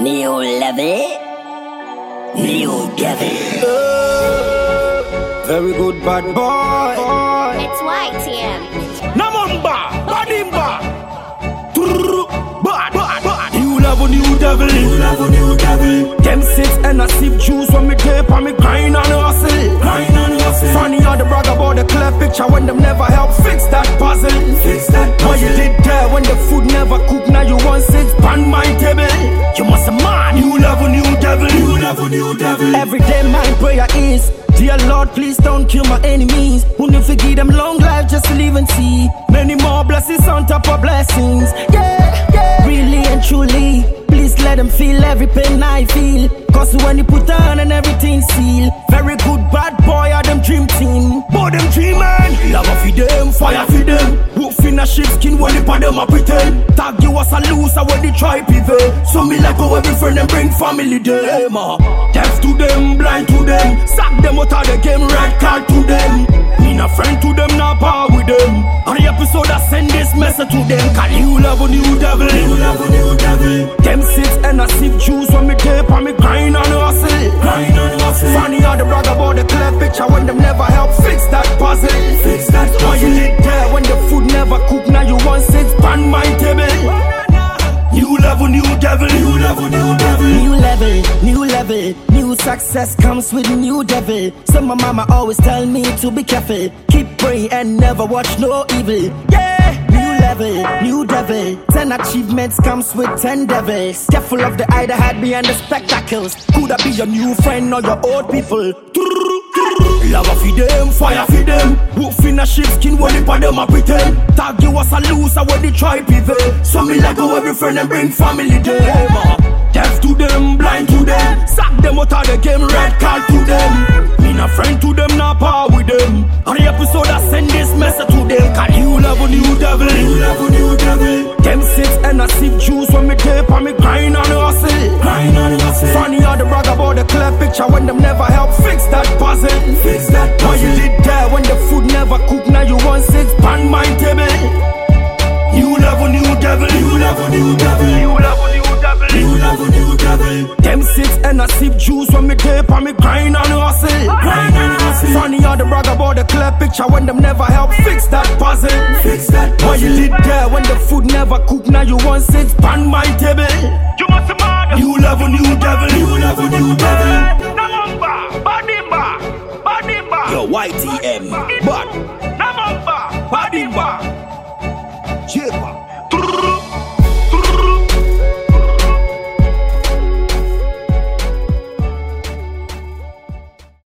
New level, new devil. Uh, very good bad boy. It's YTM. Namamba, Badimba. Bad, bad, bad. New level, new devil. New level, new devil. Them six and I sip juice when me tape and me grind and hustle. Grind and hustle. Funny how the brag about the clear picture when them New devil. Every day my prayer is. Dear Lord, please don't kill my enemies. Who never give them long life just to live and see many more blessings on top of blessings. Yeah, yeah. Really and truly, please let them feel every pain I feel. Cause when you put on and everything seal, very good bad boy are them dream team. Boy, them dream man. Lava for them, fire for them. A sheepskin, when they them a pretend. Tag you as a loser when they try pivot. So me like go every friend and bring family them. Uh. Deaf to them, blind to them. Sack them out of the game, red card to them. Me not friend to them, not power with them. Every episode I send this message to them. Call you love a new devil. You love a new devil. Them six and I sip juice when me tape and me grind on hustle. Success comes with new devil. So my mama always tell me to be careful. Keep praying and never watch no evil. Yeah. New level, new devil. Ten achievements comes with ten devils. Careful of the eye that hide behind the spectacles. Could I be your new friend or your old people? Lava for them, fire for them. Wolf in a sheepskin, when they them a pretend. Tag you as a loser when they try pivot. So me like go every friend and bring family them. Out of the game, red card to them. Me not friend to them, not power with them. On the episode I send this message to them. You love a new devil. You love a new devil. Them six and I sip juice when me tape and me grind on the hustle. Grind on hustle. Funny how the brag about the clear picture when them never juice when me tape and me grind on hustle. Ah. Grind on hustle. Funny how the brag about the clear picture when them never help fix that puzzle. Fix that puzzle. What you did there when the food never cook, now you want six pan my table. You must be mad. love level, new devil. New